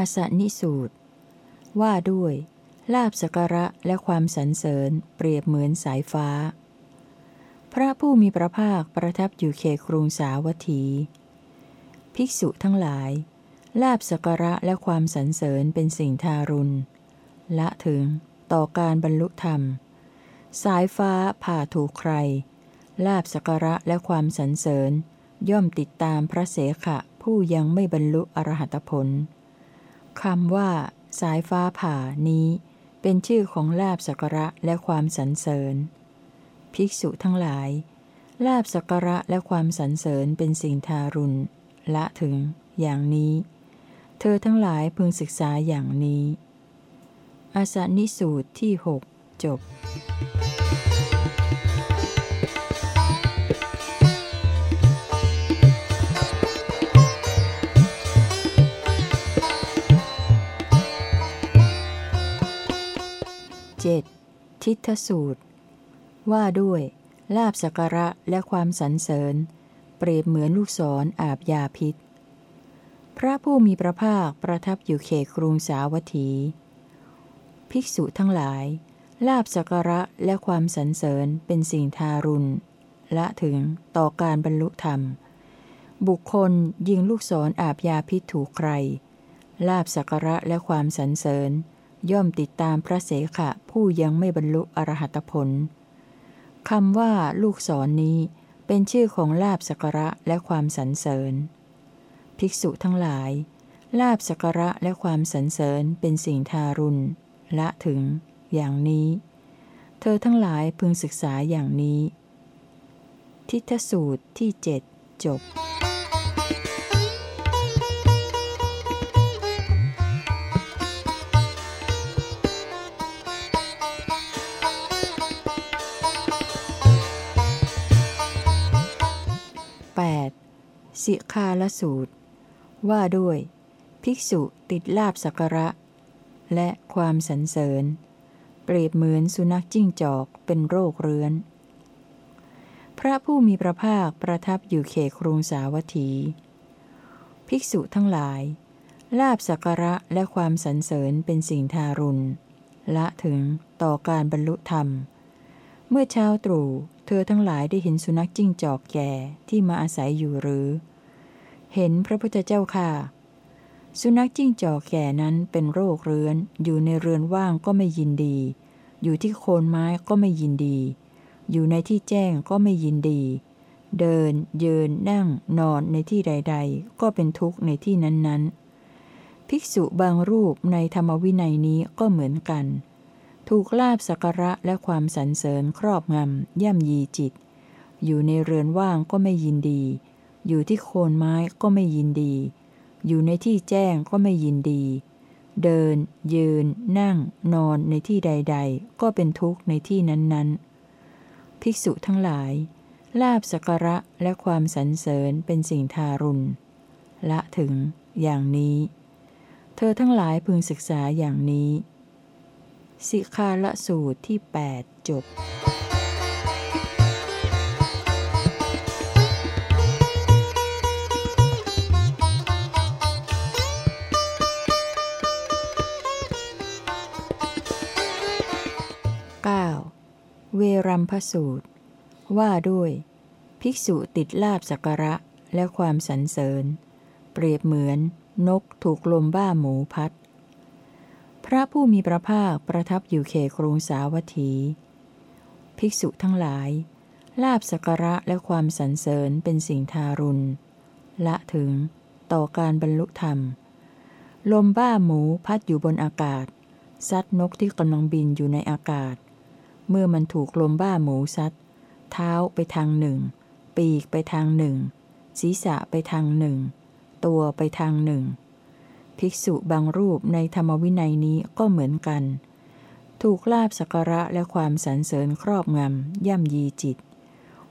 อาสนิสูตร ว่าด้วย ลาบสการะและความสรรเสริญเปรียบเหมือนสายฟ้า พระผู้มีพระภาคประทับอยู่เขครุงสาวัตถี ภิกษุทั้งหลาย ลาบสการะและความสรรเสริญเป็นสิ่งทารุณ ละถึงต่อการบรรลุธรรม สายฟ้าผ่าถูกใคร ลาบสการะและความสรรเสริญย่อมติดตามพระเสขะผู้ยังไม่บรรลุอรหัตผล คำว่า สายฟ้าผ่านี้ เป็นชื่อของลาบสักระและความสรรเสริญ ภิกษุทั้งหลาย ลาบสักระและความสรรเสริญเป็นสิ่งทารุณ ละถึง อย่างนี้ เธอทั้งหลายพึงศึกษาอย่างนี้ อาสนิสูตรที่หกจบ 7. ทิฏฐสูตร ว่าด้วย ลาบสักระและความสรรเสริญ เปรียบเหมือนลูกศรออาบยาพิษ พระผู้มีพระภาคประทับอยู่เขตกรุงสาวัตถี ภิกษุทั้งหลาย ลาบสักระและความสรรเสริญเป็นสิ่งทารุณละถึงต่อการบรรลุธรรม บุคคลยิงลูกศรออาบยาพิษถูกใคร ลาบสักระและความสรรเสริญ ย่อมติดตามพระเสขะผู้ยังไม่บรรลุอรหัตผลคำว่าลูกศรนนี้เป็นชื่อของลาบสกระและความสรรเสริญ ภิกษุทั้งหลาย ลาบสกระและความสรรเสริญเป็นสิ่งทารุณละถึง อย่างนี้ เธอทั้งหลายพึงศึกษาอย่างนี้ ทิฏฐสูตรที่เจ็ดจบ สิคาลสูตร ว่าด้วย ภิกษุติดลาบสักระ และความสรรเสริญ เปรียบเหมือนสุนัขจิ้งจอกเป็นโรคเรื้อน พระผู้มีพระภาคประทับอยู่เขตครุงสาวัตถี ภิกษุทั้งหลาย ลาบสักระและความสรรเสริญเป็นสิ่งทารุณ ละถึงต่อการบรรลุธรรม เมื่อเช้าตรู่เธอทั้งหลายได้เห็นสุนัขจิ้งจอกแก่ที่มาอาศัยอยู่หรือ เห็นพระพุทธเจ้าค่ะ สุนัขจิ้งจอกแก่นั้นเป็นโรคเรื้อน อยู่ในเรือนว่างก็ไม่ยินดี อยู่ที่โคนไม้ก็ไม่ยินดี อยู่ในที่แจ้งก็ไม่ยินดี เดิน ยืน นั่ง นอนในที่ใด ๆ ก็เป็นทุกข์ในที่นั้นๆ ภิกษุบางรูปในธรรมวินัยนี้ก็เหมือนกัน ถูกลาบสักระและความสรรเสริญครอบงำย่ำยีจิต อยู่ในเรือนว่างก็ไม่ยินดี อยู่ที่โคนไม้ก็ไม่ยินดี อยู่ในที่แจ้งก็ไม่ยินดี เดิน ยืน นั่ง นอนในที่ใด ๆ ก็เป็นทุกข์ในที่นั้นๆ ภิกษุทั้งหลาย ลาบสักระและความสรรเสริญเป็นสิ่งทารุณ ละถึง อย่างนี้ เธอทั้งหลายพึงศึกษาอย่างนี้ สิคาละสูตรที่ 8 จบ เวรัมพสูตร ว่าด้วย ภิกษุติดลาบสักระและความสรรเสริญ เปรียบเหมือน นกถูกลมบ้าหมูพัด พระผู้มีพระภาคประทับอยู่เขครุงสาวัตถี ภิกษุทั้งหลาย ลาบสักระและความสรรเสริญเป็นสิ่งทารุณ ละถึงต่อการบรรลุธรรม ลมบ้าหมูพัดอยู่บนอากาศซัดนกที่กำลังบินอยู่ในอากาศ เมื่อมันถูกลมบ้าหมูซัด เท้าไปทางหนึ่ง ปีกไปทางหนึ่ง ศีรษะไปทางหนึ่ง ตัวไปทางหนึ่ง ภิกษุบางรูปในธรรมวินัยนี้ก็เหมือนกัน ถูกลาบสักระและความสรรเสริญครอบงำ ย่ำยีจิต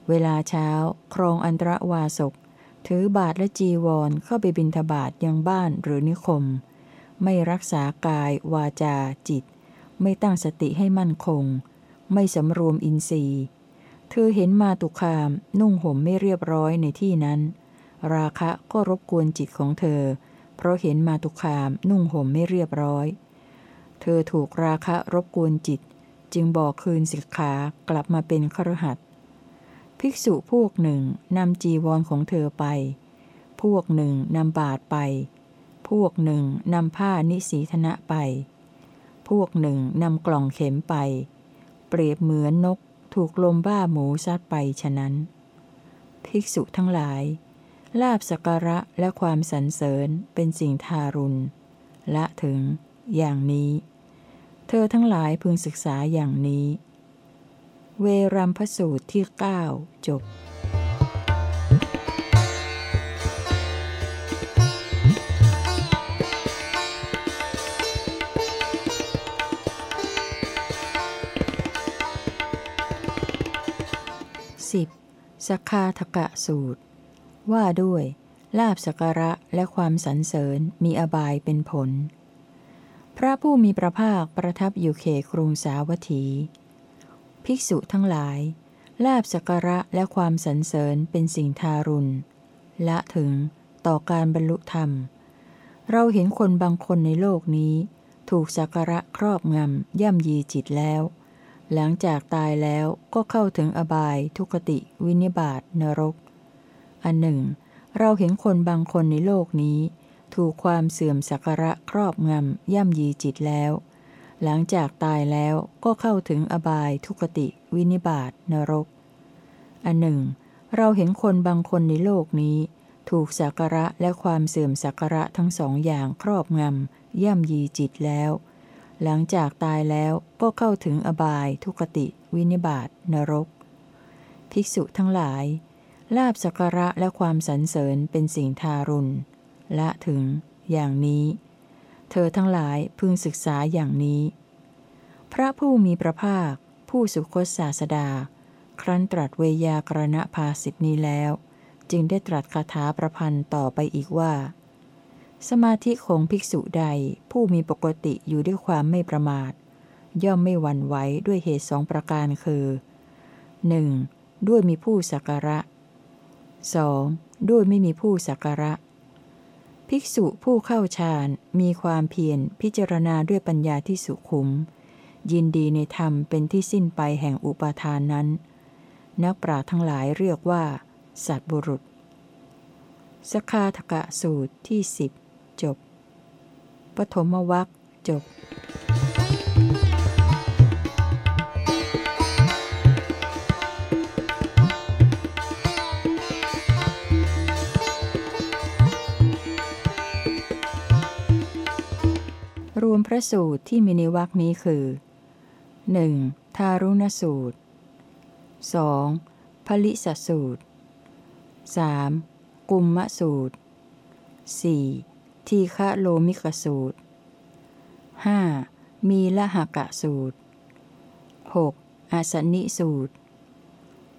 เวลาเช้า ครองอันตรวาสก ถือบาทและจีวรเข้าไปบิณฑบาตยังบ้านหรือนิคม ไม่รักษากายวาจาจิต ไม่ตั้งสติให้มั่นคง ไม่สำรวมอินทรีย์ เธอเห็นมาตุคามนุ่งห่มไม่เรียบร้อยในที่นั้น ราคะก็รบกวนจิตของเธอ เพราะเห็นมาตุคามนุ่งห่มไม่เรียบร้อย เธอถูกราคะรบกวนจิต จึงบอกคืนสิกขากลับมาเป็นครหัสภิกษุพวกหนึ่งนำจีวรของเธอไป พวกหนึ่งนำบาทไป พวกหนึ่งนำผ้านิสีธนะไป พวกหนึ่งนำกล่องเข็มไป เปรียบเหมือนนกถูกลมบ้าหมูซัดไปฉะนั้น ภิกษุทั้งหลาย ลาบสักระและความสรรเสริญเป็นสิ่งทารุณ ละถึง อย่างนี้ เธอทั้งหลายพึงศึกษาอย่างนี้ เวรัมพสูตรที่ 9 จบ สิบสคาทกะสูตร ว่าด้วยลาบสักระและความสรรเสริญมีอบายเป็นผล พระผู้มีพระภาคประทับอยู่เขครุงสาวัตถี ภิกษุทั้งหลาย ลาบสักระและความสรรเสริญเป็นสิ่งทารุณละถึงต่อการบรรลุธรรม เราเห็นคนบางคนในโลกนี้ ถูกสักระครอบงำย่ำยีจิตแล้ว หลังจากตายแล้วก็เข้าถึงอบาย ทุกติ วินิบาตนรก อันหนึ่ง เราเห็นคนบางคนในโลกนี้ ถูกความเสื่อมสักระครอบงำย่ำยีจิตแล้ว หลังจากตายแล้วก็เข้าถึงอบาย ทุกติ วินิบาตนรก อันหนึ่ง เราเห็นคนบางคนในโลกนี้ ถูกสักระและความเสื่อมสักระทั้งสองอย่างครอบงำย่ำยีจิตแล้ว หลังจากตายแล้วก็เข้าถึงอบาย ทุกติ วินิบาตนรก ภิกษุทั้งหลาย ลาบสักระและความสรรเสริญเป็นสิ่งทารุณละถึง อย่างนี้ เธอทั้งหลายพึงศึกษาอย่างนี้ พระผู้มีพระภาค ผู้สุคตศาสดา ครั้นตรัสเวยากรณภาสิทนี้แล้ว จึงได้ตรัสคาถาประพันธ์ต่อไปอีกว่า สมาธิของภิกษุใดผู้มีปกติอยู่ด้วยความไม่ประมาท ย่อมไม่หวั่นไหวด้วยเหตุสองประการคือ 1. ด้วยมีผู้สักการะ 2. ด้วยไม่มีผู้สักการะ ภิกษุผู้เข้าฌานมีความเพียรพิจารณาด้วยปัญญาที่สุขุม ยินดีในธรรมเป็นที่สิ้นไปแห่งอุปาทานนั้น นักปราทั้งหลายเรียกว่า สัตบุรุษสคาทกะสูตรที่สิบ ปฐมวัคจบรวมพระสูตรที่มีในวรคนี้คือ 1. ทารุณสูตร 2. ผลิสสูตร 3. กุมมะสูตร 4. ทีฆะโลมิกสูตร 5. มีละหกะสูตร 6. อาสนิสูตร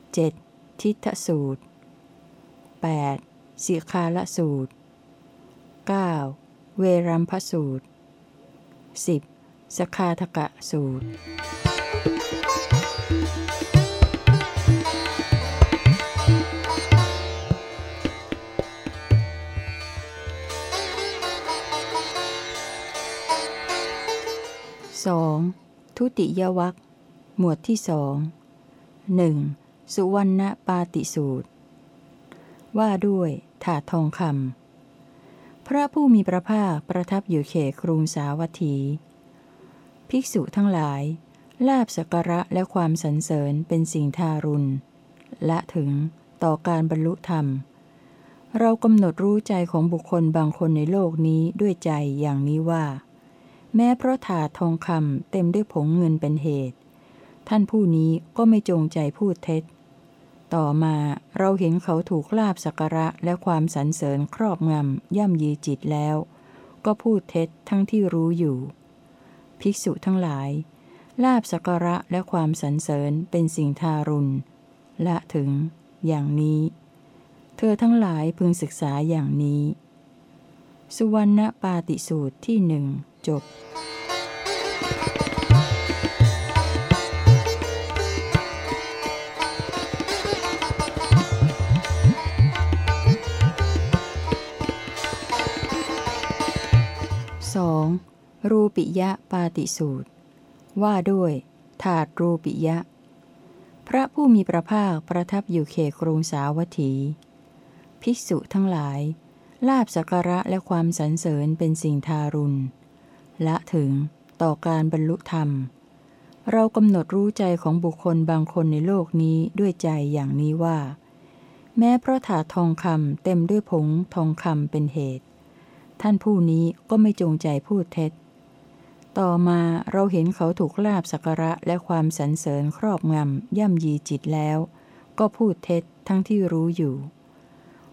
7. ทิฏฐสูตร 8. สิคาละสูตร 9. เวรัมพสูตร 10. สคาทกะสูตร สองทุติยวัคหมวดที่สองหนึ่งสุวรรณปาติสูตร ว่าด้วยถาดทองคำพระผู้มีพระภาคประทับอยู่เขครุงสาวัตถี ภิกษุทั้งหลาย ลาบสักระและความสรรเสริญเป็นสิ่งทารุณ และถึงต่อการบรรลุธรรม เรากำหนดรู้ใจของบุคคลบางคนในโลกนี้ด้วยใจอย่างนี้ว่า แม้เพราะถาทองคำเต็มด้วยผงเงินเป็นเหตุ ท่านผู้นี้ก็ไม่จงใจพูดเท็จ ต่อมาเราเห็นเขาถูกลาบสักระและความสรรเสริญครอบงำย่ำยีจิตแล้ว ก็พูดเท็จทั้งที่รู้อยู่ ภิกษุทั้งหลาย ลาบสักระและความสรรเสริญเป็นสิ่งทารุณละถึง อย่างนี้ เธอทั้งหลายพึงศึกษาอย่างนี้ สุวรรณปาติสูตรที่หนึ่ง จบรูปิยะปาติสูตร ว่าด้วย ถาดรูปิยะ พระผู้มีพระภาคประทับอยู่เขตกรุงสาวัตถี ภิกษุทั้งหลาย ลาบสักการะและความสรรเสริญเป็นสิ่งทารุณ ละถึง ต่อการบรรลุธรรม เรากำหนดรู้ใจของบุคคลบางคนในโลกนี้ด้วยใจอย่างนี้ว่า แม้เพราะถาทองคำเต็มด้วยผงทองคำเป็นเหตุ ท่านผู้นี้ก็ไม่จงใจพูดเท็จ ต่อมาเราเห็นเขาถูกลาบสักระและความสรรเสริญครอบงำย่ำยีจิตแล้ว ก็พูดเท็จทั้งที่รู้อยู่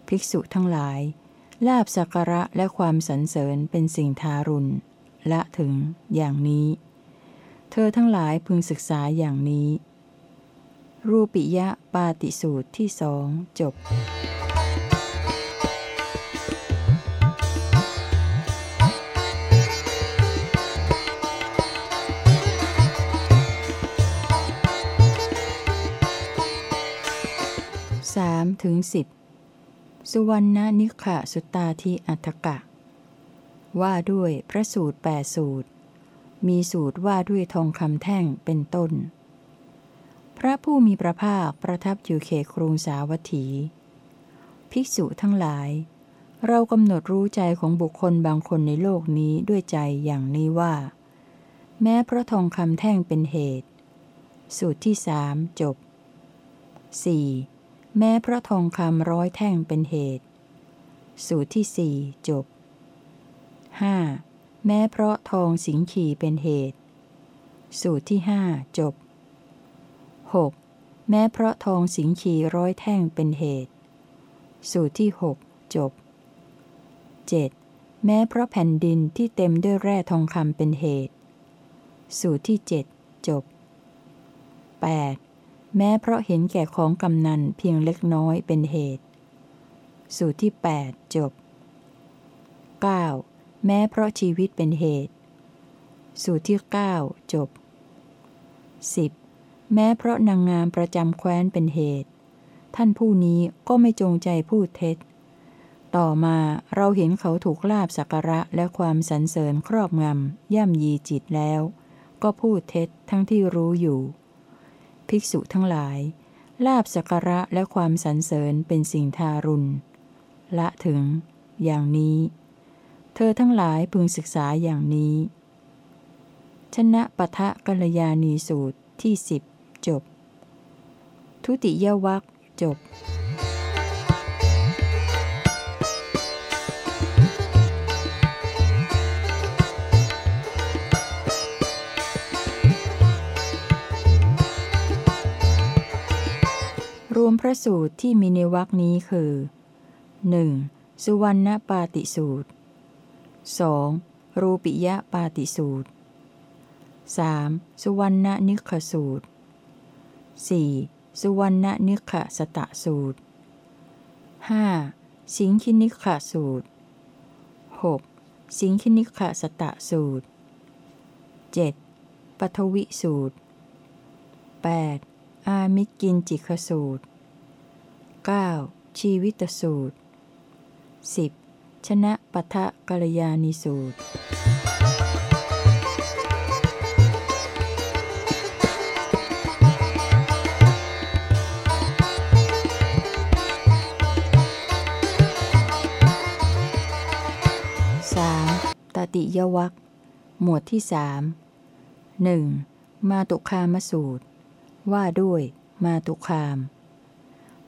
ภิกษุทั้งหลายลาบสักระและความสรรเสริญเป็นสิ่งทารุณ ละถึง อย่างนี้ เธอทั้งหลายพึงศึกษาอย่างนี้ รูปิยะปาติสูตรที่สองจบสามถึงสิบสุวรรณนิขะสุตาธิอัฏฐกะ ว่าด้วยพระสูตรแปดสูตร มีสูตรว่าด้วยทองคำแท่งเป็นต้น พระผู้มีพระภาคประทับอยู่เขตกรุงสาวัตถี ภิกษุทั้งหลาย เรากำหนดรู้ใจของบุคคลบางคนในโลกนี้ด้วยใจอย่างนี้ว่า แม้พระทองคำแท่งเป็นเหตุ สูตรที่สามจบ 4. แม้พระทองคำร้อยแท่งเป็นเหตุ สูตรที่สี่จบ 5. แม้เพราะทองสิงขีเป็นเหตุ สูตรที่ห้าจบ 6. แม้เพราะทองสิงขีร้อยแท่งเป็นเหตุ สูตรที่หกจบ 7. แม้เพราะแผ่นดินที่เต็มด้วยแร่ทองคำเป็นเหตุ สูตรที่เจ็ดจบ 8. แม้เพราะเห็นแก่ของกำนันเพียงเล็กน้อยเป็นเหตุ สูตรที่ 8 จบ 9. แม้เพราะชีวิตเป็นเหตุ สูตรที่ 9 จบ 10. แม้เพราะนางงามประจำแคว้นเป็นเหตุ ท่านผู้นี้ก็ไม่จงใจพูดเท็จ ต่อมาเราเห็นเขาถูกลาบสักระและความสรรเสริญครอบงำย่ำยีจิตแล้ว ก็พูดเท็จทั้งที่รู้อยู่ ภิกษุทั้งหลาย ลาบสักระและความสรรเสริญเป็นสิ่งทารุณ ละถึง อย่างนี้ เธอทั้งหลายพึงศึกษาอย่างนี้ ชนะปะทะกัลยาณีสูตรที่สิบจบ ทุติยวัคจบรวมพระสูตรที่มีในวรคนี้คือ 1. สุวรรณปาติสูตร 2. รูปิยะปาติสูตร 3. สุวรรณนิคสูตร 4. สุวรรณนิคสตะสูตร 5. สิงคินิคสูตร 6. สิงคินิคสตะสูตร 7. ปทวิสูตร 8. อามิกินจิคสูตร 9. ชีวิตสูตร 10. ชนะปะทะกัลยาณิสูตร 3. ตติยวัคหมวดที่สามหนึ่งมาตุคามสูตร ว่าด้วยมาตุคาม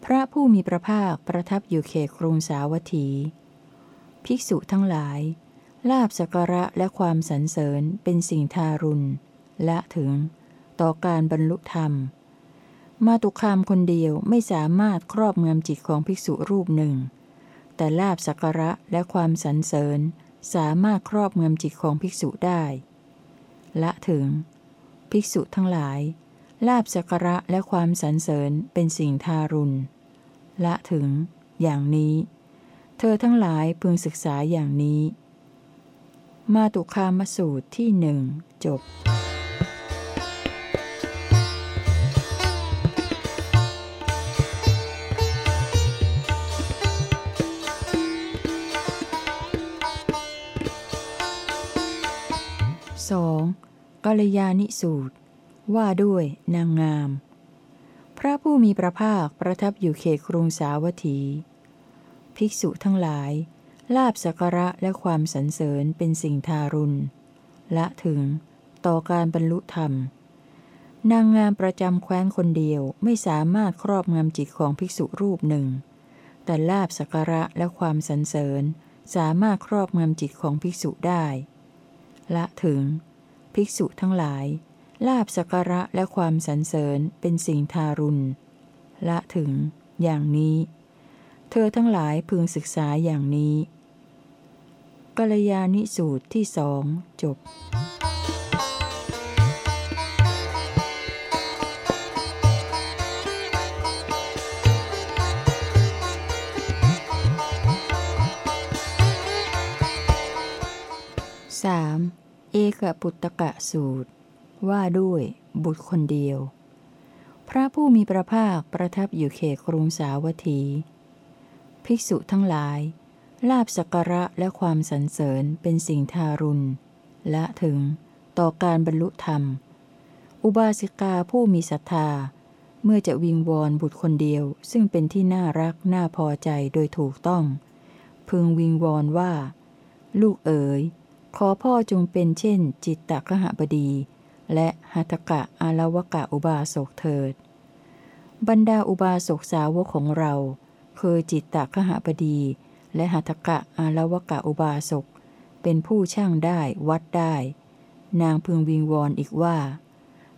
พระผู้มีพระภาคประทับอยู่เขตกรุงสาวัตถี ภิกษุทั้งหลาย ลาบสักระและความสรรเสริญเป็นสิ่งทารุณและถึง ต่อการบรรลุธรรม มาตุคามคนเดียวไม่สามารถครอบงำจิตของภิกษุรูปหนึ่ง แต่ลาบสักระและความสรรเสริญสามารถครอบงำจิตของภิกษุได้ ละถึง ภิกษุทั้งหลาย ลาบสักระและความสรรเสริญเป็นสิ่งทารุณละถึง อย่างนี้ เธอทั้งหลายพึงศึกษาอย่างนี้ มาตุคามสูตรที่หนึ่งจบตกัลยาณิสูตร ว่าด้วยนางงาม พระผู้มีพระภาคประทับอยู่เขตกรุงสาวัตถี ภิกษุทั้งหลาย ลาบสักระและความสรรเสริญเป็นสิ่งทารุณ ละถึง ต่อการบรรลุธรรม นางงามประจำแคว้นคนเดียวไม่สามารถครอบงำจิตของภิกษุรูปหนึ่ง แต่ลาบสักระและความสรรเสริญ สามารถครอบงำจิตของภิกษุได้ ละถึง ภิกษุทั้งหลาย ลาบสักระและความสรรเสริญเป็นสิ่งทารุณ ละถึง อย่างนี้ เธอทั้งหลายพึงศึกษาอย่างนี้กัลยาณิสูตรที่สองจบ 3. เอกปุตตะสูตร ว่าด้วยบุตรคนเดียว พระผู้มีพระภาคประทับอยู่เขตกรุงสาวัตถี ภิกษุทั้งหลาย ลาบสักระและความสรรเสริญเป็นสิ่งทารุณ และถึงต่อการบรรลุธรรม อุบาสิกาผู้มีศรัทธา เมื่อจะวิงวอนบุตรคนเดียว ซึ่งเป็นที่น่ารักน่าพอใจโดยถูกต้อง พึงวิงวอนว่า ลูกเอ๋ย ขอพ่อจงเป็นเช่น จิตตะคหบดี และหัตกะอาลวกะอุบาสกเถิด บรรดาอุบาสกสาวกของเรา คือจิตตคหบดี และหัตกะอาลวกะอุบาสก เป็นผู้ช่างได้วัดได้ นางพึงวิงวอนอีกว่า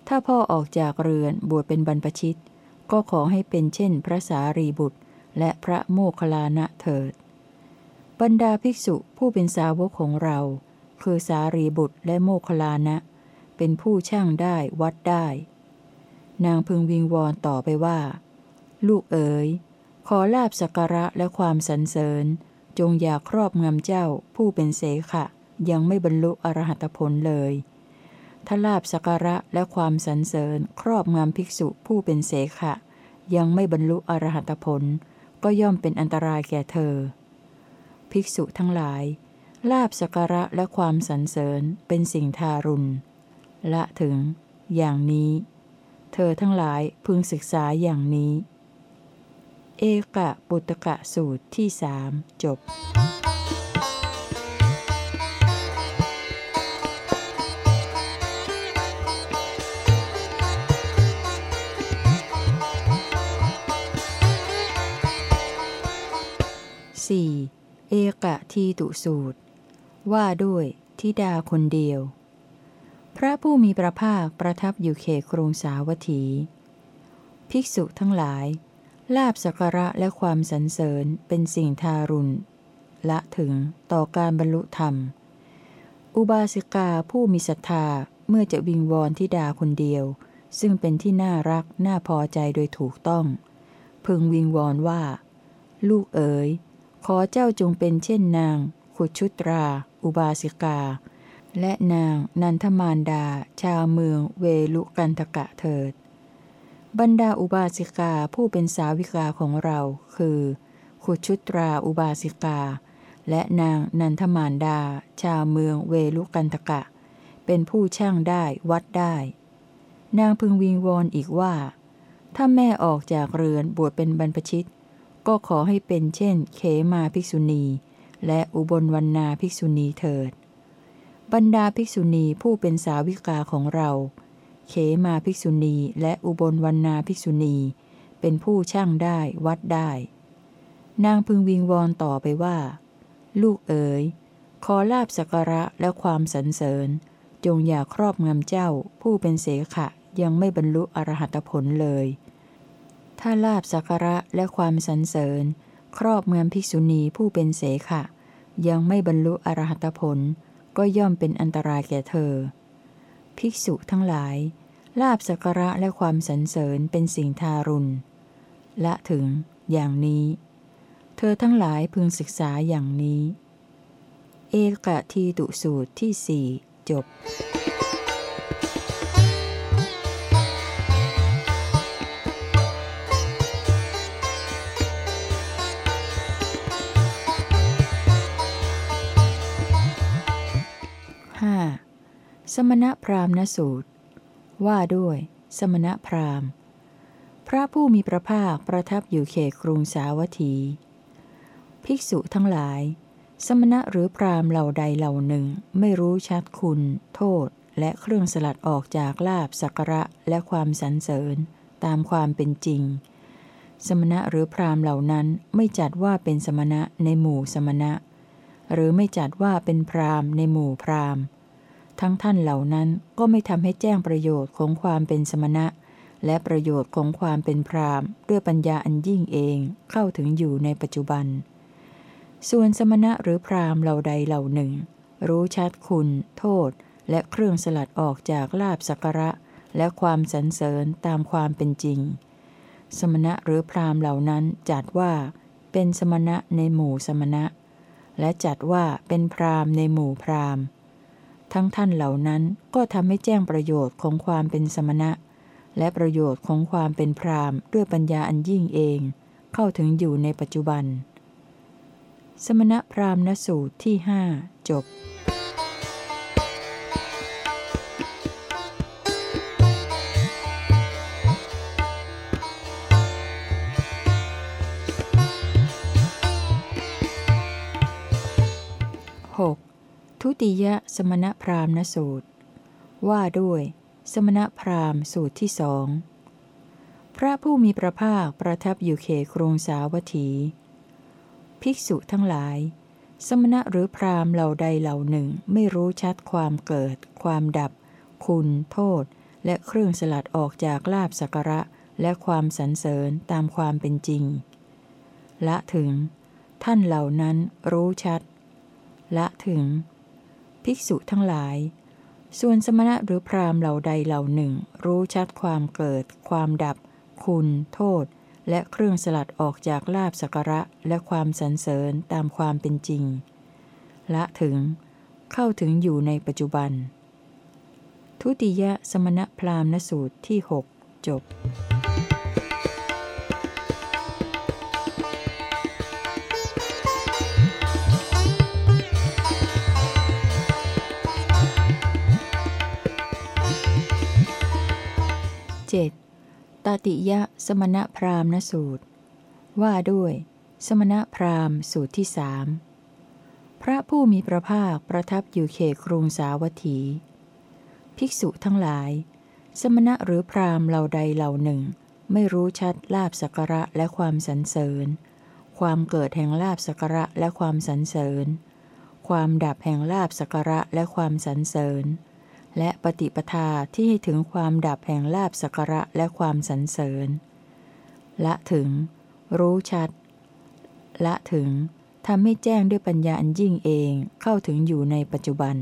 ถ้าพ่อออกจากเรือนบวชเป็นบรรพชิต ก็ขอให้เป็นเช่นพระสารีบุตร และพระโมคคัลลานะเถิด บรรดาภิกษุผู้เป็นสาวกของเรา คือสารีบุตรและโมคลานะ เป็นผู้ช่างได้วัดได้ นางพึงวิงวอนต่อไปว่า ลูกเอ๋ย ขอลาบสักการะและความสรรเสริญ จงอย่าครอบงำเจ้าผู้เป็นเสขะ ยังไม่บรรลุอรหัตผลเลยถ้าลาบสักการะและความสรรเสริญ ครอบงำภิกษุผู้เป็นเสขะ ยังไม่บรรลุอรหัตผล ก็ย่อมเป็นอันตรายแก่เธอ ภิกษุทั้งหลาย ลาบสัการะและความสรรเสริญเป็นสิ่งทารุณละถึง อย่างนี้ เธอทั้งหลายพึงศึกษาอย่างนี้ เอกะปุตกะสูตรที่สามจบสี่เอกะทีตุสูตร ว่าด้วยทิดาคนเดียว พระผู้มีพระภาคประทับอยู่เขตกรุงสาวัตถี ภิกษุทั้งหลาย ลาบสักระและความสรรเสริญเป็นสิ่งทารุณละถึงต่อการบรรลุธรรม อุบาสิกาผู้มีศรัทธาเมื่อจะวิงวอนทิดาคนเดียว ซึ่งเป็นที่น่ารักน่าพอใจโดยถูกต้อง พึงวิงวอนว่า ลูกเอ๋ย ขอเจ้าจงเป็นเช่นนาง ขุชุตรา อุบาสิกา และนางนันทมารดา ชาวเมืองเวลุกันทกะเถิด บรรดาอุบาสิกาผู้เป็นสาวิกาของเรา คือขุชุตราอุบาสิกา และนางนันทมารดา ชาวเมืองเวลุกันทกะ เป็นผู้ช่างได้วัดได้ นางพึงวิงวอนอีกว่า ถ้าแม่ออกจากเรือนบวชเป็นบรรพชิต ก็ขอให้เป็นเช่น เขมาภิกษุณี และอุบลวรรณาภิกษุณีเถิด บรรดาภิกษุณีผู้เป็นสาวิกาของเรา เขมาภิกษุณีและอุบลวรรณาภิกษุณี เป็นผู้ช่างได้วัดได้ นางพึงวิงวอนต่อไปว่า ลูกเอ๋ยขอลาบสักระและความสรรเสริญ จงอย่าครอบงำเจ้า ผู้เป็นเสขะยังไม่บรรลุอรหัตผลเลย ถ้าลาบสักระและความสรรเสริญ ครอบเมืองภิกษุณีผู้เป็นเสขะ ยังไม่บรรลุอรหัตผล ก็ย่อมเป็นอันตรายแก่เธอ ภิกษุทั้งหลาย ลาบสักระและความสรรเสริญเป็นสิ่งทารุณและถึง อย่างนี้ เธอทั้งหลายพึงศึกษาอย่างนี้ เอกะทีตุสูตรที่สี่จบ 5. สมณพราหมณสูตร ว่าด้วย สมณพราหมณ์ พระผู้มีพระภาคประทับอยู่เขตกรุงสาวัตถี ภิกษุทั้งหลาย สมณะหรือพราหมณ์เหล่าใดเหล่าหนึ่งไม่รู้ชัดคุณ โทษ และเครื่องสลัดออกจากลาบสักระและความสรรเสริญตามความเป็นจริง สมณะหรือพราหมณ์เหล่านั้นไม่จัดว่าเป็นสมณะในหมู่สมณะ หรือไม่จัดว่าเป็นพราหมณ์ในหมู่พราหมณ์ ทั้งท่านเหล่านั้นก็ไม่ทำให้แจ้งประโยชน์ของความเป็นสมณะ และประโยชน์ของความเป็นพรามด้วยปัญญาอันยิ่งเองเข้าถึงอยู่ในปัจจุบัน ส่วนสมณะหรือพรามเหล่าใดเหล่าหนึ่ง รู้ชัดคุณ โทษ และเครื่องสลัดออกจากลาบสักระ และความสรรเสริญตามความเป็นจริง สมณะหรือพรามเหล่านั้นจัดว่า เป็นสมณะในหมู่สมณะ และจัดว่าเป็นพรามในหมู่พราหมณ์ ทั้งท่านเหล่านั้นก็ทำให้แจ้งประโยชน์ของความเป็นสมณะ และประโยชน์ของความเป็นพรามด้วยปัญญาอันยิ่งเอง เข้าถึงอยู่ในปัจจุบัน สมณะพราหมณสูตรที่หจบหก ทุติยสมณพราหมณสูตร ว่าด้วย สมณพราหมณ์สูตรที่สอง พระผู้มีพระภาคประทับอยู่เขครงสาวัตถี ภิกษุทั้งหลาย สมณะหรือพราหมณ์เหล่าใดเหล่าหนึ่งไม่รู้ชัดความเกิด ความดับ คุณ โทษ และเครื่องสลัดออกจากลาบสักระและความสรรเสริญตามความเป็นจริง ละถึง ท่านเหล่านั้นรู้ชัด ละถึง ภิกษุทั้งหลาย ส่วนสมณะหรือพราหมณ์เหล่าใดเหล่าหนึ่ง รู้ชัดความเกิด ความดับ คุณ โทษ และเครื่องสลัดออกจากลาบสักระและความสรรเสริญตามความเป็นจริง ละถึง เข้าถึงอยู่ในปัจจุบัน ทุติยสมณพราหมณสูตรที่หจบ 7. ตติยะสมณพราหมณสูตร ว่าด้วย สมณพราหมณ์สูตรที่สามพระผู้มีพระภาคประทับอยู่เขตกรุงสาวัตถี ภิกษุทั้งหลาย สมณะหรือพราหมณ์เหล่าใดเหล่าหนึ่ง ไม่รู้ชัดลาบสักระและความสรรเสริญ ความเกิดแห่งลาบสักระและความสรรเสริญ ความดับแห่งลาบสักระและความสรรเสริญ และปฏิปทาที่ให้ถึงความดับแห่งลาบสักระและความสรรเสริญ ละถึง รู้ชัด ละถึงทำให้แจ้งด้วยปัญญาอันยิ่งเองเข้าถึงอยู่ในปัจจุบัน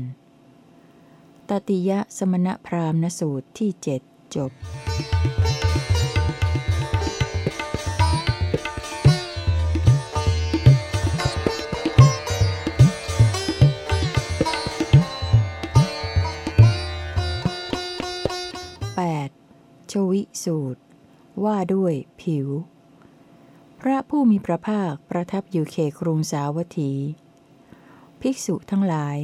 ตติยะสมณพราหมณสูตรที่เจ็ดจบ ชวิสูตร ว่าด้วยผิว พระผู้มีพระภาคประทับอยู่เขครุงสาวัตถี ภิกษุทั้งหลาย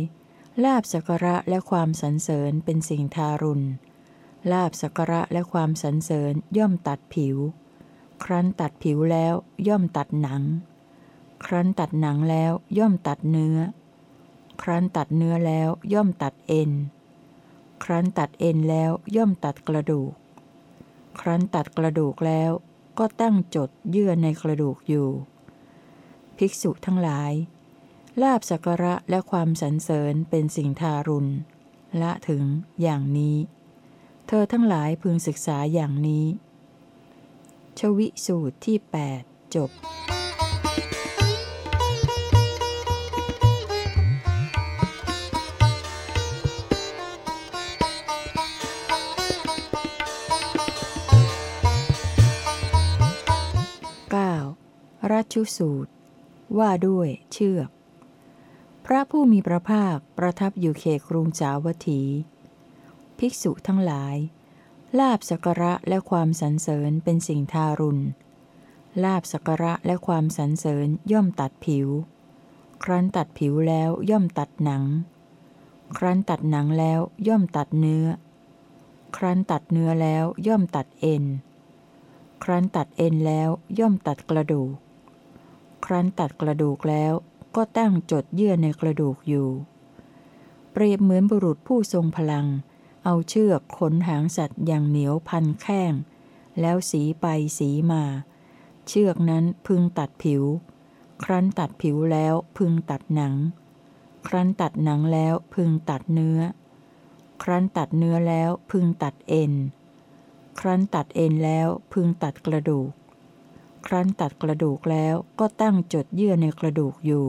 ลาบสักระและความสรรเสริญเป็นสิ่งทารุณ ลาบสักระและความสรรเสริญย่อมตัดผิว ครั้นตัดผิวแล้วย่อมตัดหนัง ครั้นตัดหนังแล้วย่อมตัดเนื้อ ครั้นตัดเนื้อแล้วย่อมตัดเอ็นครั้นตัดเอ็นแล้วย่อมตัดกระดูก ครั้นตัดกระดูกแล้วก็ตั้งจดเยื่อในกระดูกอยู่ ภิกษุทั้งหลาย ลาบสักระและความสรรเสริญเป็นสิ่งทารุณ ละถึงอย่างนี้ เธอทั้งหลายพึงศึกษาอย่างนี้ ชวิสูตรที่ 8 จบ รัชุสูตร ว่าด้วยเชือก พระผู้มีพระภาคประทับอยู่เขครุงสาวัตถี ภิกษุทั้งหลาย ลาบสักระและความสรรเสริญเป็นสิ่งทารุณ ลาบสักระและความสรรเสริญย่อมตัดผิว ครั้นตัดผิวแล้วย่อมตัดหนัง ครั้นตัดหนังแล้วย่อมตัดเนื้อ ครั้นตัดเนื้อแล้วย่อมตัดเอ็นครั้นตัดเอ็นแล้วย่อมตัดกระดูก ครั้นตัดกระดูกแล้วก็ตั้งจดเยื่อในกระดูกอยู่ เปรียบเหมือนบุรุษผู้ทรงพลัง เอาเชือกขนหางสัตว์อย่างเหนียวพันแข้ง แล้วสีไปสีมา เชือกนั้นพึงตัดผิว ครั้นตัดผิวแล้วพึงตัดหนัง ครั้นตัดหนังแล้วพึงตัดเนื้อ ครั้นตัดเนื้อแล้วพึงตัดเอ็น ครั้นตัดเอ็นแล้วพึงตัดกระดูก ครั้นตัดกระดูกแล้วก็ตั้งจดเยื่อในกระดูกอยู่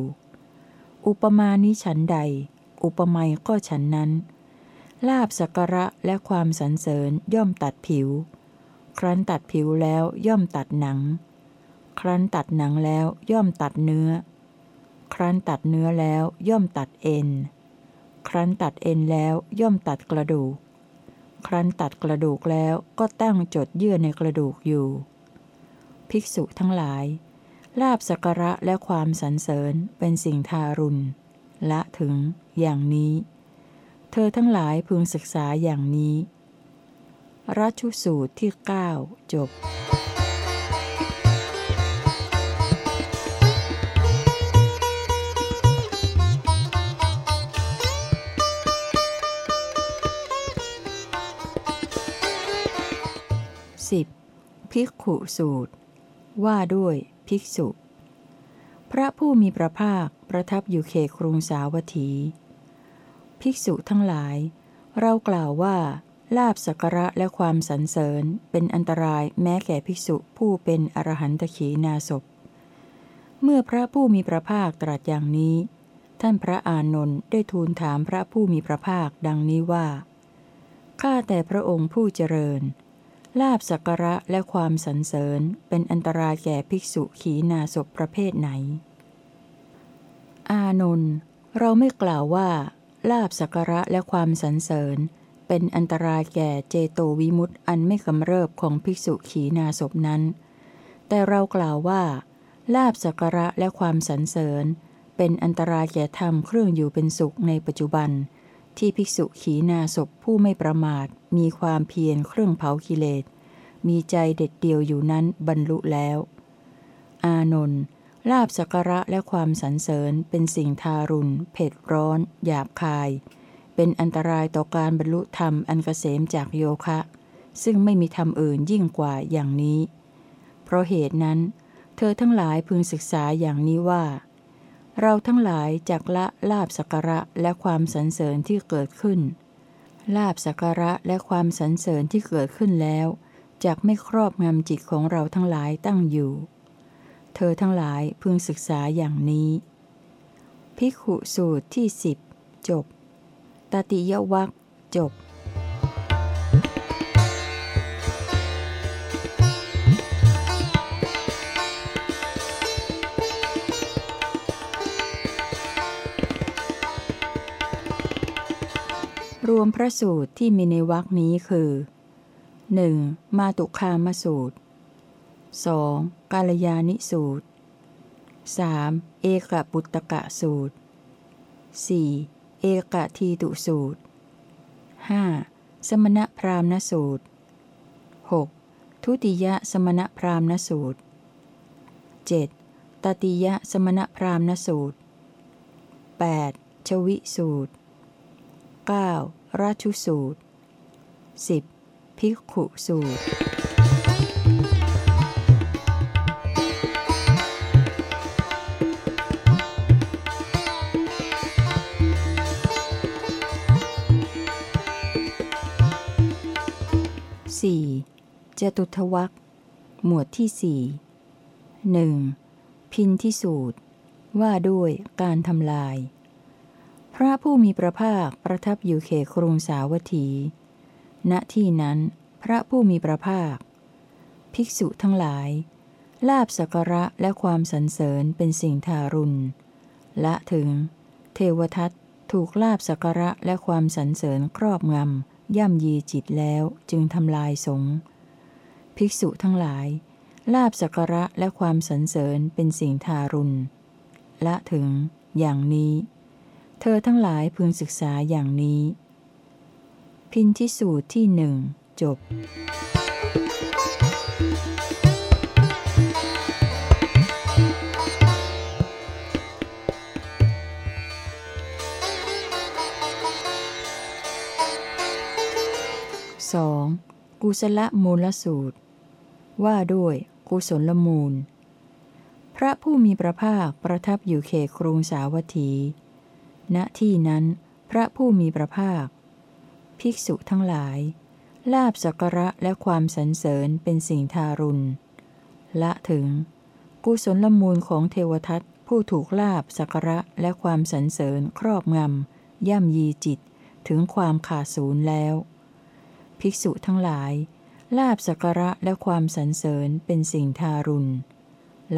อุปมานี้ฉันใด อุปไมยก็ฉันนั้น ลาบสักระและความสรรเสริญย่อมตัดผิว ครั้นตัดผิวแล้วย่อมตัดหนัง ครั้นตัดหนังแล้วย่อมตัดเนื้อ ครั้นตัดเนื้อแล้วย่อมตัดเอ็น ครั้นตัดเอ็นแล้วย่อมตัดกระดูก ครั้นตัดกระดูกแล้วก็ตั้งจดเยื่อในกระดูกอยู่ ภิกษุทั้งหลาย ลาบสักระและความสรรเสริญเป็นสิ่งทารุณละถึงอย่างนี้ เธอทั้งหลายพึงศึกษาอย่างนี้ รัชชุสูตรที่ 9 จบ 10. ภิกขุสูตร ว่าด้วยภิกษุ พระผู้มีพระภาคประทับอยู่เขตกรุงสาวัตถี ภิกษุทั้งหลาย เรากล่าวว่าลาบสักระและความสรรเสริญเป็นอันตรายแม้แก่ภิกษุผู้เป็นอรหันตขีนาศพ เมื่อพระผู้มีพระภาคตรัสอย่างนี้ ท่านพระอานนท์ได้ทูลถามพระผู้มีพระภาคดังนี้ว่า ข้าแต่พระองค์ผู้เจริญ ลาบสักการะและความสรรเสริญเป็นอันตรายแก่ภิกษุขีนาศพประเภทไหน อานนท์เราไม่กล่าวว่า ลาบสักการะและความสรรเสริญ เป็นอันตรายแก่เจโตวิมุตต์อันไม่กำเริบของภิกษุขีนาศพนั้น แต่เรากล่าวว่า ลาบสักการะและความสรรเสริญ เป็นอันตรายแก่ธรรมเครื่องอยู่เป็นสุขในปัจจุบัน ที่ภิกษุขีนาศพผู้ไม่ประมาท มีความเพียรเครื่องเผากิเลส มีใจเด็ดเดียวอยู่นั้นบรรลุแล้ว อานนท์ลาบสักระและความสรรเสริญเป็นสิ่งทารุณ เผ็ดร้อน หยาบคาย เป็นอันตรายต่อการบรรลุธรรมอันเกษมจากโยคะ ซึ่งไม่มีธรรมอื่นยิ่งกว่าอย่างนี้ เพราะเหตุนั้น เธอทั้งหลายพึงศึกษาอย่างนี้ว่า เราทั้งหลายจากละลาบสักระและความสรรเสริญที่เกิดขึ้น ลาบสักระและความสรรเสริญที่เกิดขึ้นแล้วจากไม่ครอบงำจิตของเราทั้งหลายตั้งอยู่ เธอทั้งหลายพึงศึกษาอย่างนี้ พิกขุสูตรที่สิบจบ ตติยวัคจบ รวมพระสูตรที่มีในวรคนี้คือ 1. มาตุคามสูตร 2. กาลยานิสูตร 3. เอกปุตตกะสูตร 4. เอกทีตุสูตร 5. สมณพราหมณสูตร 6. ทุติยสมณพราหมณสูตร 7. ตติยสมณพราหมณสูตร 8. ชวิสูตร 9. ราชุสูตร 10. ภิกขุสูตร 4. จตุทวักหมวดที่สี่หนึ่งพินที่สูตร ว่าด้วยการทำลาย พระผู้มีพระภาคประทับอยู่เขตกรุงสาวัตถี ณ ที่นั้น พระผู้มีพระภาค ภิกษุทั้งหลาย ลาบสักระและความสรรเสริญเป็นสิ่งทารุณ ละถึง เทวทัตถูกลาบสักระและความสรรเสริญครอบงำ ย่ำยีจิตแล้วจึงทำลายสงภิกษุทั้งหลาย ลาบสักระและความสรรเสริญเป็นสิ่งทารุณ ละถึง อย่างนี้ เธอทั้งหลายพึงศึกษาอย่างนี้ พินทิสูตรที่หนึ่งจบ 2. กุศลมูลสูตร ว่าด้วยกุศลมูล พระผู้มีพระภาคประทับอยู่เขตกรุงสาวัตถี ณที่นั้น พระผู้มีพระภาค ภิกษุทั้งหลาย ลาบสักระและความสรรเสริญเป็นสิ่งทารุณ ละถึง กุศลมูลของเทวทัตผู้ถูกลาบสักระและความสรรเสริญครอบงำ ย่ำยีจิตถึงความขาดศูนย์แล้ว ภิกษุทั้งหลาย ลาบสักระและความสรรเสริญเป็นสิ่งทารุณ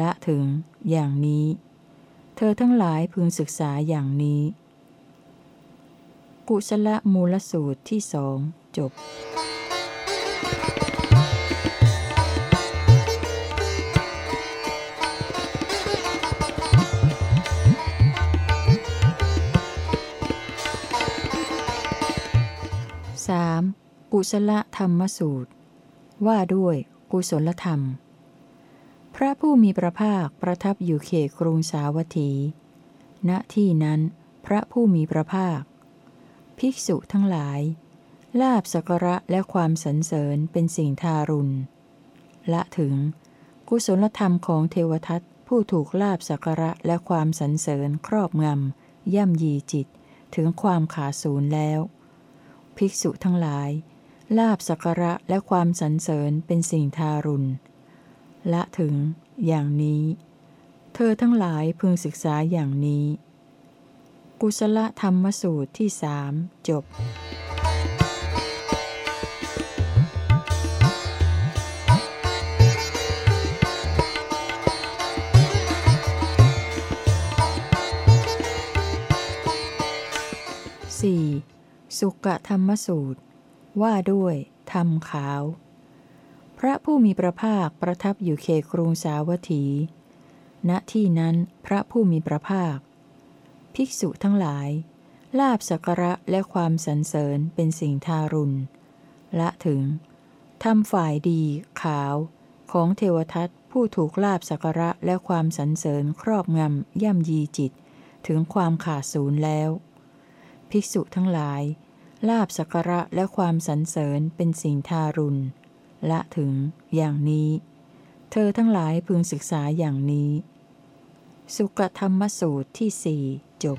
ละถึง อย่างนี้ เธอทั้งหลายพึงศึกษาอย่างนี้ กุศลมูลสูตรที่สองจบสามกุศลธรรมสูตร ว่าด้วยกุศลธรรม พระผู้มีพระภาคประทับอยู่เขตกรุงสาวัตถี ณที่นั้น พระผู้มีพระภาค ภิกษุทั้งหลาย ลาบสักระและความสรรเสริญเป็นสิ่งทารุณ ละถึง กุศลธรรมของเทวทัตผู้ถูกลาบสักระและความสรรเสริญครอบงำ ย่ำยีจิตถึงความขาดศูนย์แล้ว ภิกษุทั้งหลาย ลาบสักระและความสรรเสริญเป็นสิ่งทารุณ ละถึง อย่างนี้ เธอทั้งหลายพึงศึกษาอย่างนี้ กุศลธรรมสูตรที่สามจบสี่สุกธรรมสูตร ว่าด้วยธรรมขาว พระผู้มีพระภาคประทับอยู่เขตกรุงสาวัตถี ณที่นั้นพระผู้มีพระภาค ภิกษุทั้งหลาย ลาบสักระและความสรรเสริญเป็นสิ่งทารุณ ละถึงทำฝ่ายดี ขาว ของเทวทัตผู้ถูกลาบสักระและความสรรเสริญครอบงำย่ำยีจิต ถึงความขาดศูนย์แล้ว ภิกษุทั้งหลาย ลาบสักระและความสรรเสริญเป็นสิ่งทารุณ ละถึง อย่างนี้ เธอทั้งหลายพึงศึกษาอย่างนี้ สุกธรรมสูตรที่สี่ จบ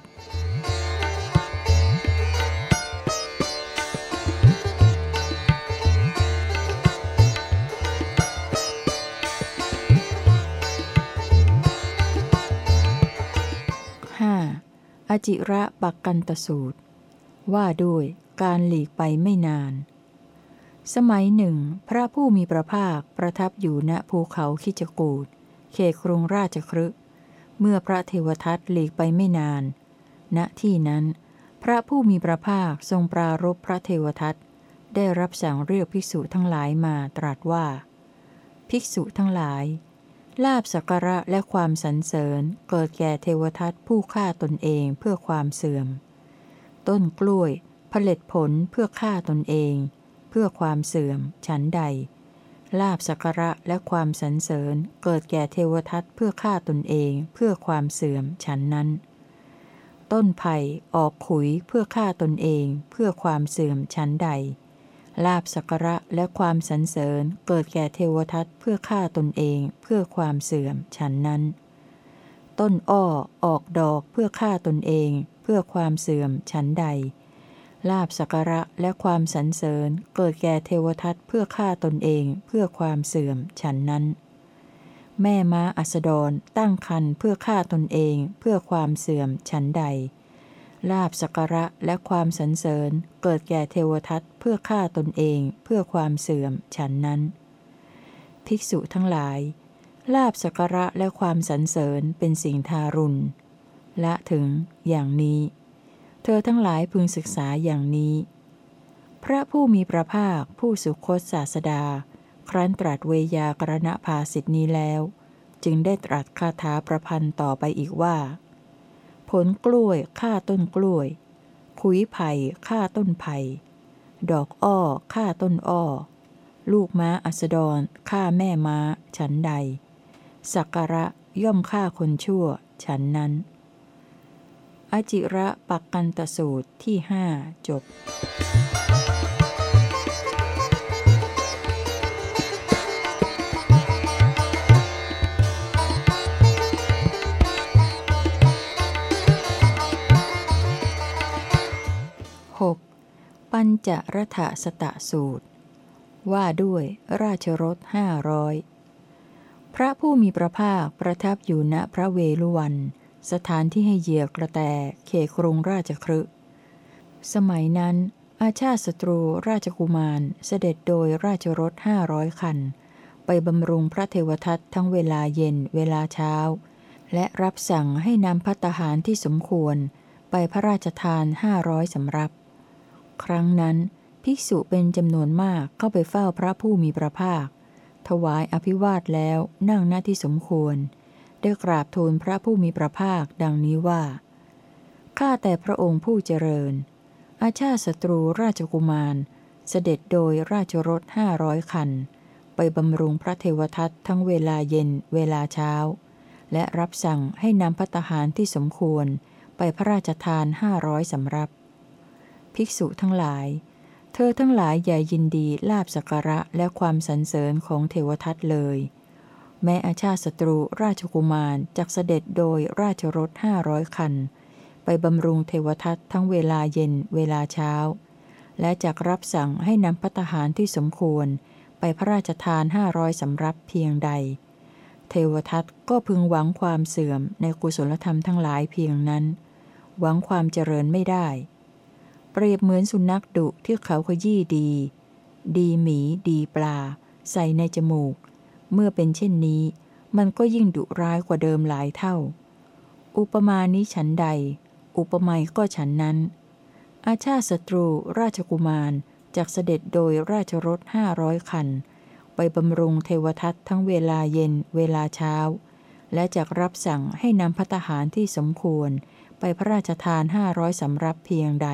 ห้าอจิระปักกันตสูตร ว่าด้วยการหลีกไปไม่นาน สมัยหนึ่ง พระผู้มีพระภาคประทับอยู่ณภูเขาคิจกูดเขตกรุงราชครึ เมื่อพระเทวทัตหลีกไปไม่นาน ณ ที่นั้น พระผู้มีพระภาคทรงปรารบพระเทวทัตได้รับสั่งเรียกภิกษุทั้งหลายมาตรัสว่า ภิกษุทั้งหลาย ลาบสักระและความสรรเสริญเกิดแก่เทวทัตผู้ฆ่าตนเองเพื่อความเสื่อม ต้นกล้วยผลิตผลเพื่อฆ่าตนเอง เพื่อความเสื่อม ฉันใด ลาบสักระและความสรรเสริญเกิดแก่เทวทัตเพื่อฆ่าตนเองเพื่อความเสื่อมฉันนั้น ต้นไผ่ออกขุยเพื่อฆ่าตนเองเพื่อความเสื่อมฉันใด ลาบสักระและความสรรเสริญเกิดแก่เทวทัตเพื่อฆ่าตนเองเพื่อความเสื่อมฉันนั้น ต้นอ้อออกดอกเพื่อฆ่าตนเองเพื่อความเสื่อมฉันใด ลาบสักระและความสรรเสริญเกิดแก่เทวทัตเพื่อฆ่าตนเองเพื่อความเสื่อมฉันนั้น แม่ม้าอัสดรตั้งคันเพื่อฆ่าตนเองเพื่อความเสื่อมฉันใด ลาบสักระและความสรรเสริญเกิดแก่เทวทัตเพื่อฆ่าตนเองเพื่อความเสื่อมฉันนั้น ภิกษุทั้งหลาย ลาบสักระและความสรรเสริญเป็นสิ่งทารุณละถึงอย่างนี้ เธอทั้งหลายพึงศึกษาอย่างนี้ พระผู้มีพระภาคผู้สุคตศาสดา ครั้นตรัสเวยากรณภาสิทธินี้แล้ว จึงได้ตรัสคาถาประพันธ์ต่อไปอีกว่า ผลกล้วยฆ่าต้นกล้วย ขุยไผ่ฆ่าต้นไผ่ ดอกอ้อฆ่าต้นอ้อ ลูกม้าอัสดรฆ่าแม่ม้า ฉันใด สักการะย่อมฆ่าคนชั่ว ฉันนั้น อจิระปักกันตสูตรที่ห้าจบ 6. ปัญจรัฐสตะสูตร ว่าด้วยราชรถห้าร้อยพระผู้มีพระภาคประทับอยู่ณพระเวลุวัน สถานที่ให้เหยียกระแตเขครุงราชครึสมัยนั้น อาชาติศัตรูราชกุมารเสด็จโดยราชรถห้าร้อยคัน ไปบำรุงพระเทวทัตทั้งเวลาเย็นเวลาเช้า และรับสั่งให้นำพัตหารที่สมควร ไปพระราชทานห้าร้อยสำรับ ครั้งนั้น ภิกษุเป็นจำนวนมากเข้าไปเฝ้าพระผู้มีพระภาค ถวายอภิวาทแล้วนั่งหน้าที่สมควร ได้กราบทูลพระผู้มีพระภาคดังนี้ว่า ข้าแต่พระองค์ผู้เจริญ อาชาติศัตรูราชกุมาร เสด็จโดยราชรถห้าร้อยคัน ไปบำรุงพระเทวทัตทั้งเวลาเย็นเวลาเช้า และรับสั่งให้นำพัตหารที่สมควรไปพระราชทานห้าร้อยสำรับ ภิกษุทั้งหลาย เธอทั้งหลายอย่ายินดีลาบสักการะและความสรรเสริญของเทวทัตเลย แม้อาชาติศัตรูราชกุมารจักเสด็จโดยราชรถห้าร้อยคัน ไปบำรุงเทวทัตทั้งเวลาเย็นเวลาเช้า และจักรับสั่งให้นำพัตหารที่สมควร ไปพระราชทานห้าร้อยสำรับเพียงใด เทวทัตก็พึงหวังความเสื่อมในกุศลธรรมทั้งหลายเพียงนั้น หวังความเจริญไม่ได้ เปรียบเหมือนสุนัขดุที่เขาขยี้ดี ดีหมีดีปลา ใส่ในจมูก เมื่อเป็นเช่นนี้ มันก็ยิ่งดุร้ายกว่าเดิมหลายเท่า อุปมานี้ฉันใด อุปไมยก็ฉันนั้น อาชาศัตรูราชกุมารจากเสด็จโดยราชรถห้าร้อยคัน ไปบำรุงเทวทัตทั้งเวลาเย็นเวลาเช้า และจากรับสั่งให้นำพัตหารที่สมควร ไปพระราชทานห้าร้อยสำรับเพียงใด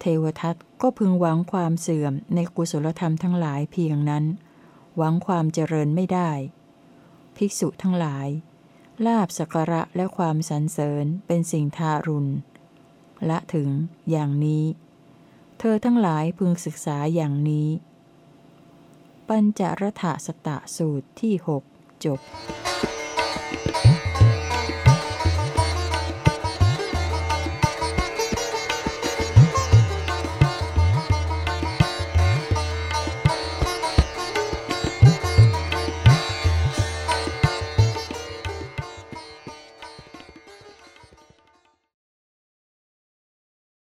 เทวทัตก็พึงหวังความเสื่อมในกุศลธรรมทั้งหลายเพียงนั้น หวังความเจริญไม่ได้ ภิกษุทั้งหลาย ลาบสักระและความสรรเสริญเป็นสิ่งทารุณละถึงอย่างนี้ เธอทั้งหลายพึงศึกษาอย่างนี้ ปัญจรถสตะสูตรที่หกจบ「